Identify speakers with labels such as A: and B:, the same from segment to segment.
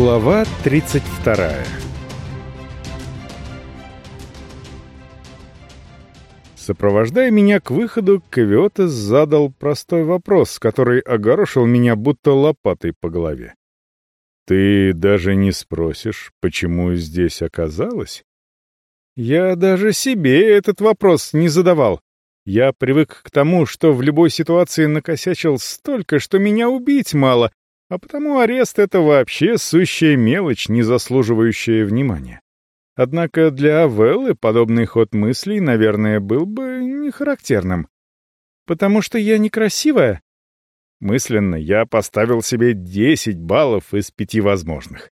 A: Глава 32 Сопровождая меня к выходу, Кавиотес задал простой вопрос, который огорошил меня будто лопатой по голове. «Ты даже не спросишь, почему здесь оказалась?» Я даже себе этот вопрос не задавал. Я привык к тому, что в любой ситуации накосячил столько, что меня убить мало, а потому арест — это вообще сущая мелочь, не заслуживающая внимания. Однако для Авеллы подобный ход мыслей, наверное, был бы не характерным. Потому что я некрасивая? Мысленно я поставил себе 10 баллов из пяти возможных.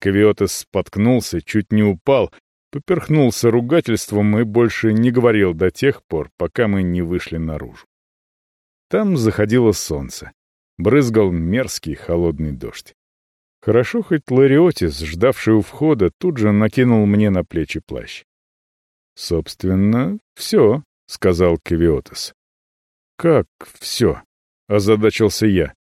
A: Кавиотес споткнулся, чуть не упал, поперхнулся ругательством и больше не говорил до тех пор, пока мы не вышли наружу. Там заходило солнце. Брызгал мерзкий холодный дождь. Хорошо хоть Лариотис, ждавший у входа, тут же накинул мне на плечи плащ. «Собственно, все», — сказал Кевиотис. «Как все?» — озадачился я.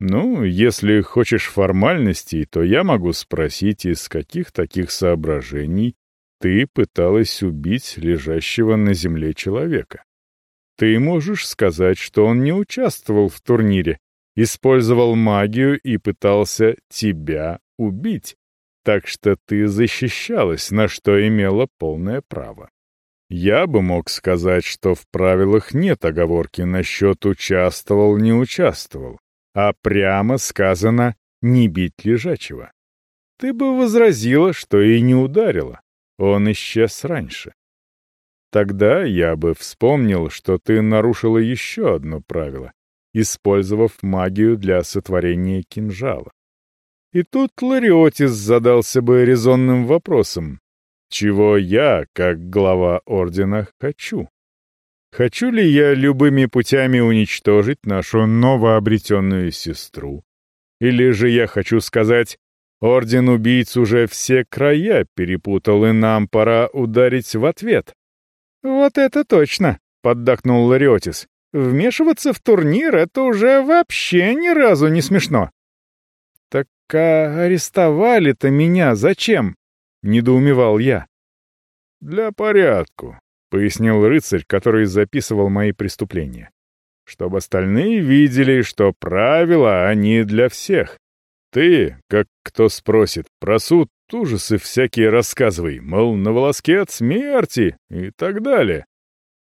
A: «Ну, если хочешь формальностей, то я могу спросить, из каких таких соображений ты пыталась убить лежащего на земле человека. Ты можешь сказать, что он не участвовал в турнире, использовал магию и пытался тебя убить, так что ты защищалась, на что имела полное право. Я бы мог сказать, что в правилах нет оговорки насчет участвовал-не участвовал, а прямо сказано «не бить лежачего». Ты бы возразила, что и не ударила. Он исчез раньше. Тогда я бы вспомнил, что ты нарушила еще одно правило, использовав магию для сотворения кинжала. И тут Лариотис задался бы резонным вопросом, чего я, как глава Ордена, хочу. Хочу ли я любыми путями уничтожить нашу новообретенную сестру? Или же я хочу сказать, Орден убийц уже все края перепутал, и нам пора ударить в ответ. «Вот это точно!» — поддакнул Лариотис. «Вмешиваться в турнир — это уже вообще ни разу не смешно!» «Так а арестовали-то меня зачем?» — недоумевал я. «Для порядку», — пояснил рыцарь, который записывал мои преступления. «Чтобы остальные видели, что правила, они для всех. Ты, как кто спросит, про суд ужасы всякие рассказывай, мол, на волоске от смерти и так далее.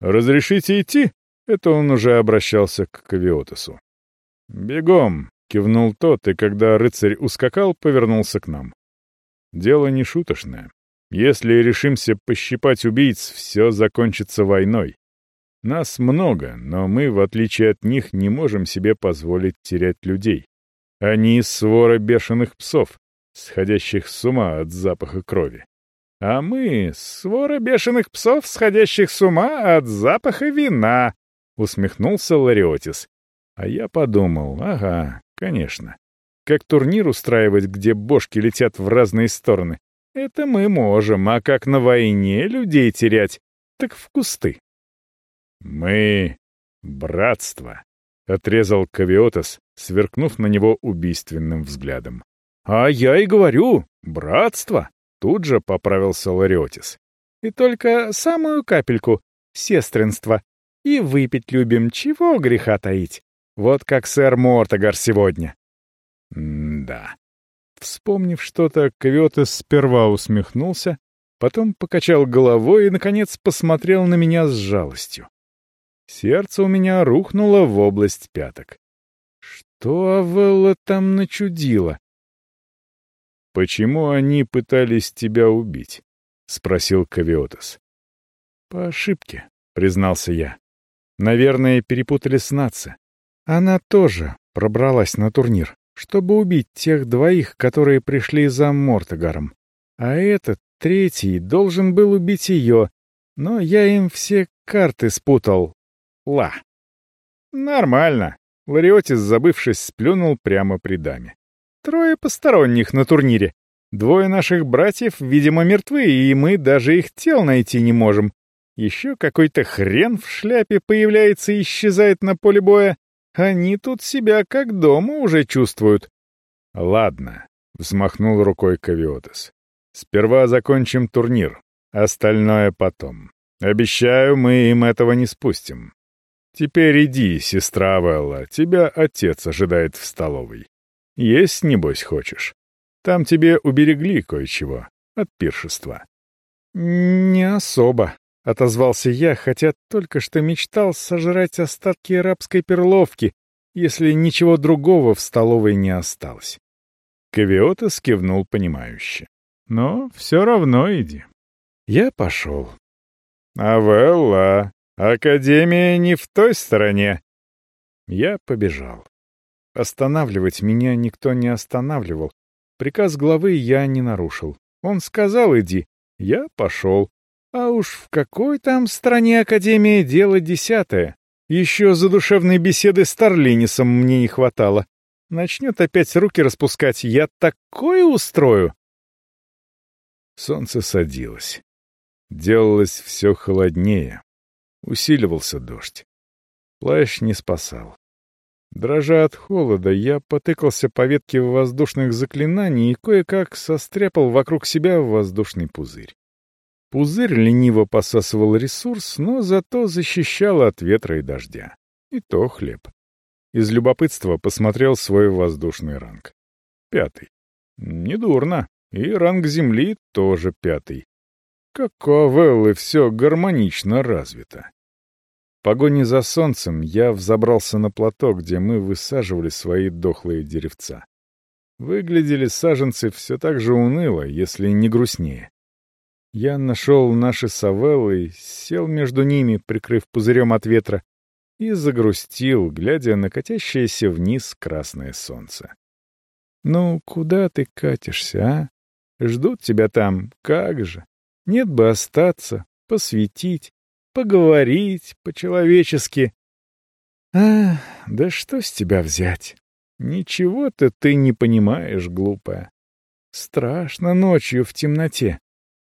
A: Разрешите идти? Это он уже обращался к Кавиотесу. «Бегом!» — кивнул тот, и когда рыцарь ускакал, повернулся к нам. «Дело не шуточное. Если решимся пощипать убийц, все закончится войной. Нас много, но мы, в отличие от них, не можем себе позволить терять людей. Они свора бешеных псов, сходящих с ума от запаха крови. А мы — свора бешеных псов, сходящих с ума от запаха вина, — усмехнулся Лариотис. А я подумал, ага, конечно. Как турнир устраивать, где бошки летят в разные стороны? Это мы можем, а как на войне людей терять? Так в кусты. Мы — братство, — отрезал Кавиотос, сверкнув на него убийственным взглядом. «А я и говорю, братство!» — тут же поправился Лариотис. «И только самую капельку — сестринство. И выпить любим, чего греха таить. Вот как сэр Мортогар сегодня». «М-да». Вспомнив что-то, Кавиотес сперва усмехнулся, потом покачал головой и, наконец, посмотрел на меня с жалостью. Сердце у меня рухнуло в область пяток. Что Авелла там начудила? «Почему они пытались тебя убить?» — спросил Кавиотас. «По ошибке», — признался я. «Наверное, перепутали с Наци. Она тоже пробралась на турнир, чтобы убить тех двоих, которые пришли за Мортогаром. А этот, третий, должен был убить ее, но я им все карты спутал, Ла. Нормально. Лариотис, забывшись, сплюнул прямо при даме. Трое посторонних на турнире. Двое наших братьев, видимо, мертвы, и мы даже их тел найти не можем. Еще какой-то хрен в шляпе появляется и исчезает на поле боя. Они тут себя как дома уже чувствуют. Ладно, — взмахнул рукой Кавиотес. «Сперва закончим турнир, остальное потом. Обещаю, мы им этого не спустим. Теперь иди, сестра Велла, тебя отец ожидает в столовой. Есть, небось, хочешь? Там тебе уберегли кое-чего от пиршества».
B: «Не особо», — отозвался я, хотя только что мечтал сожрать остатки арабской перловки, если ничего другого в столовой не осталось.
A: Кавиота скивнул понимающе. «Но все равно иди». Я пошел. «Авелла, Академия не в той стороне». Я побежал. Останавливать меня никто не останавливал. Приказ главы я не нарушил. Он сказал «иди», я пошел. А уж в какой там стране Академия дело десятое. Еще задушевной беседы с Тарлинисом мне не хватало. Начнет опять руки распускать, я такое устрою. Солнце садилось. Делалось все холоднее. Усиливался дождь. Плащ не спасал. Дрожа от холода, я потыкался по ветке воздушных заклинаний и кое-как состряпал вокруг себя воздушный пузырь. Пузырь лениво посасывал ресурс, но зато защищал от ветра и дождя. И то хлеб. Из любопытства посмотрел свой воздушный ранг. Пятый. Недурно. И ранг Земли тоже пятый. Как у Авеллы все гармонично развито. В погоне за солнцем я взобрался на плато, где мы высаживали свои дохлые деревца. Выглядели саженцы все так же уныло, если не грустнее. Я нашел наши савеллы, сел между ними, прикрыв пузырем от ветра, и загрустил, глядя на катящееся вниз красное солнце. «Ну, куда ты катишься, а? Ждут тебя там, как же? Нет бы остаться, посветить, поговорить по-человечески. А, да что с тебя взять? Ничего-то ты не понимаешь, глупая. Страшно ночью в темноте.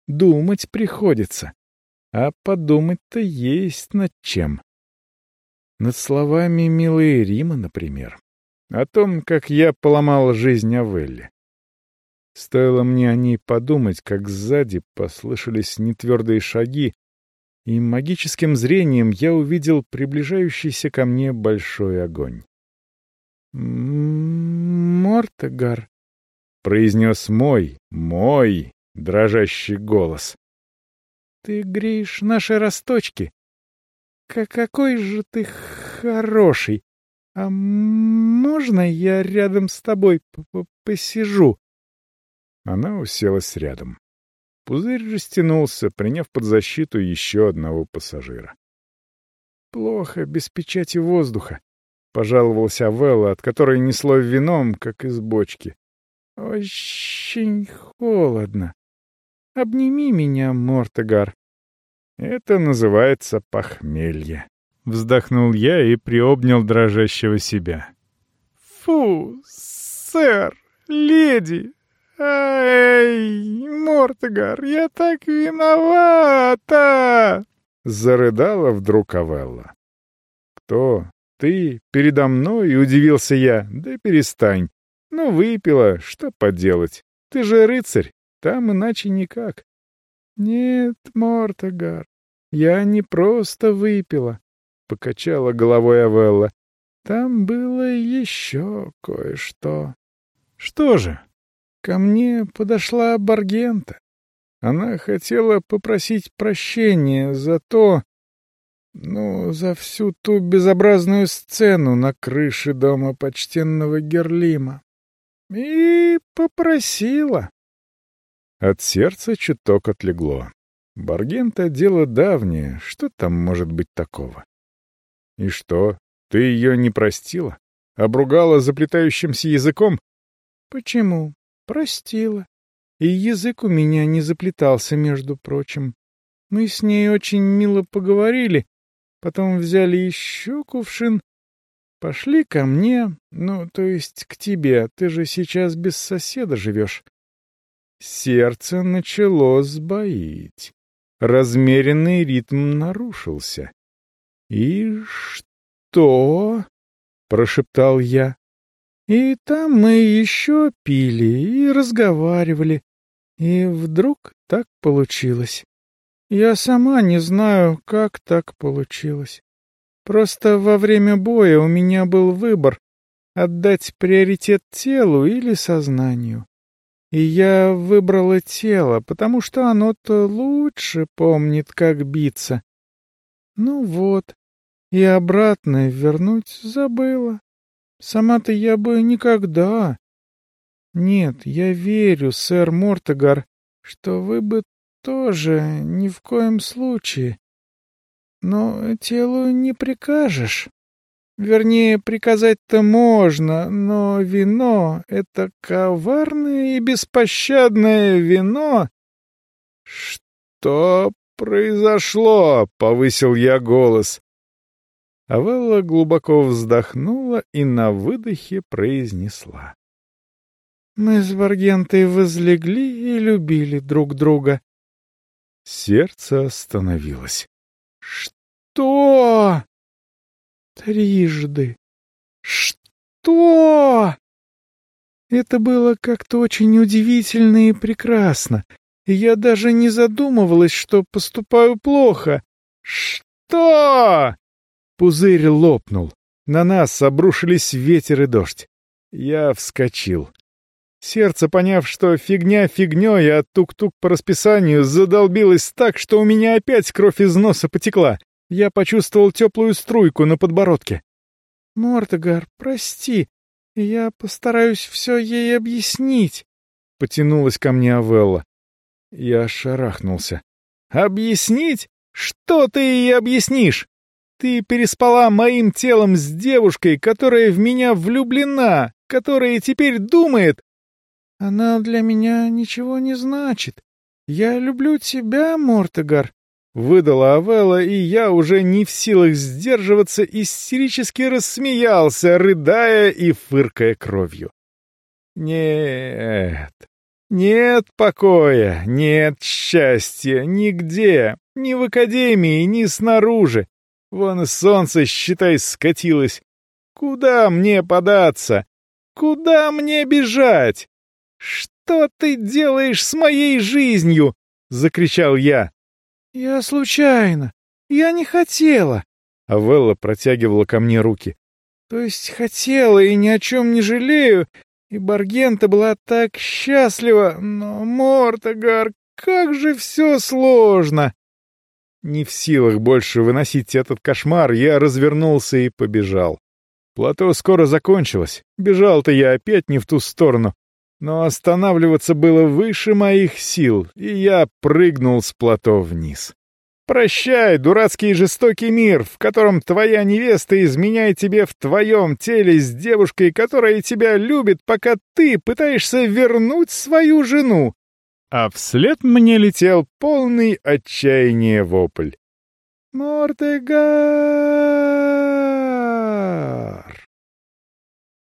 A: Думать приходится. А подумать-то есть над чем. Над словами милые Рима, например. О том, как я поломал жизнь Авелли. Стоило мне о ней подумать, как сзади послышались нетвердые шаги, и магическим зрением я увидел приближающийся ко мне большой огонь. «Мортегар», — произнес мой, мой дрожащий голос. «Ты греешь наши росточки. Какой же ты хороший! А можно я рядом с тобой посижу?» Она уселась рядом. Пузырь растянулся, приняв под защиту еще одного пассажира. «Плохо, без печати воздуха», — пожаловался Авелла, от которой несло вином, как из бочки. «Очень холодно. Обними меня, Мортегар». «Это называется похмелье», — вздохнул я и приобнял дрожащего себя. «Фу, сэр, леди, «Ай, Мортегар, я так виновата!» Зарыдала вдруг Авелла. «Кто? Ты? Передо мной?» — удивился я. «Да перестань. Ну, выпила, что поделать? Ты же рыцарь, там иначе никак». «Нет, Мортегар, я не просто выпила», — покачала головой Авелла. «Там было еще кое-что». «Что же?» Ко мне подошла Баргента. Она хотела попросить прощения за то, ну, за всю ту безобразную сцену на крыше дома почтенного Герлима. И попросила. От сердца чуток отлегло. Баргента — дело давнее, что там может быть такого? И что, ты ее не простила? Обругала заплетающимся языком? Почему? Простила. И язык у меня не заплетался, между прочим. Мы с ней очень мило поговорили, потом взяли еще кувшин, пошли ко мне, ну, то есть к тебе, ты же сейчас без соседа живешь. Сердце начало сбоить. Размеренный ритм нарушился. «И что?» — прошептал я.
B: И там мы еще пили и разговаривали. И вдруг так получилось. Я сама не знаю, как так получилось. Просто во время боя у меня был выбор — отдать приоритет телу или сознанию. И я выбрала тело, потому что оно-то лучше помнит, как биться. Ну вот, и обратно вернуть забыла. Сама-то я бы никогда. Нет, я верю, сэр Мортогар, что вы бы тоже ни в коем случае. Но телу не прикажешь. Вернее, приказать-то можно, но вино — это коварное и беспощадное вино.
A: — Что произошло? — повысил я голос. Авелла глубоко вздохнула и на выдохе произнесла.
B: — Мы с Варгентой возлегли и любили друг друга.
A: Сердце остановилось.
B: — Что? Трижды. Что? Это было как-то очень удивительно и прекрасно, я даже не задумывалась, что поступаю плохо. Что?
A: Пузырь лопнул. На нас обрушились ветер и дождь. Я вскочил. Сердце, поняв, что фигня фигней, а тук-тук по расписанию, задолбилось так, что у меня опять кровь из носа потекла. Я почувствовал теплую струйку на подбородке.
B: «Мортогар, прости, я постараюсь все ей объяснить», — потянулась ко мне Авелла.
A: Я шарахнулся. «Объяснить? Что ты ей объяснишь? Ты переспала моим телом с девушкой, которая в меня влюблена, которая теперь думает...»
B: «Она для меня ничего не значит. Я люблю тебя, Мортогар,
A: Выдала Авелла, и я, уже не в силах сдерживаться, истерически рассмеялся, рыдая и фыркая кровью. Нет, нет покоя, нет счастья нигде, ни в академии, ни снаружи. Вон солнце, считай, скатилось. Куда мне податься? Куда мне бежать? Что ты делаешь с моей жизнью? — закричал я.
B: «Я случайно. Я не хотела».
A: Авелла протягивала ко мне руки.
B: «То есть хотела и ни о чем не жалею, и Баргента была так счастлива, но, Мортогар, как же все сложно!»
A: Не в силах больше выносить этот кошмар, я развернулся и побежал. Плато скоро закончилось. Бежал-то я опять не в ту сторону. Но останавливаться было выше моих сил, и я прыгнул с плато вниз. «Прощай, дурацкий и жестокий мир, в котором твоя невеста изменяет тебе в твоем теле с девушкой, которая тебя любит, пока ты пытаешься вернуть свою жену!» А вслед мне летел полный отчаяния вопль.
B: «Мортега!»